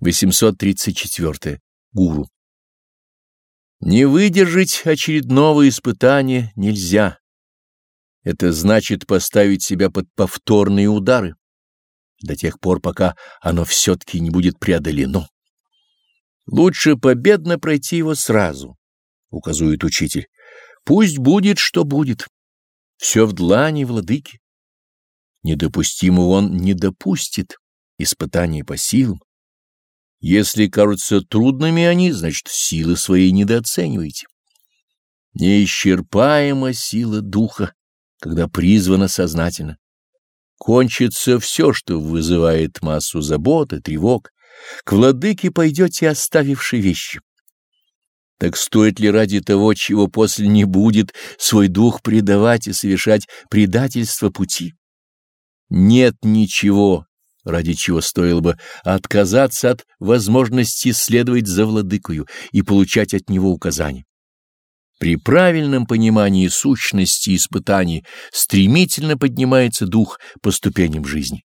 834. Гуру. Не выдержать очередного испытания нельзя. Это значит поставить себя под повторные удары до тех пор, пока оно все-таки не будет преодолено. Лучше победно пройти его сразу, указывает учитель. Пусть будет, что будет. Все в длани владыки. Недопустимого он не допустит. Испытания по силам. Если кажутся трудными они, значит, силы свои недооцениваете. Неисчерпаема сила духа, когда призвана сознательно. Кончится все, что вызывает массу забот и тревог. К владыке пойдете, оставивши вещи. Так стоит ли ради того, чего после не будет, свой дух предавать и совершать предательство пути? Нет ничего, ради чего стоило бы отказаться от возможности следовать за владыкою и получать от него указания. При правильном понимании сущности испытаний стремительно поднимается дух по ступеням жизни.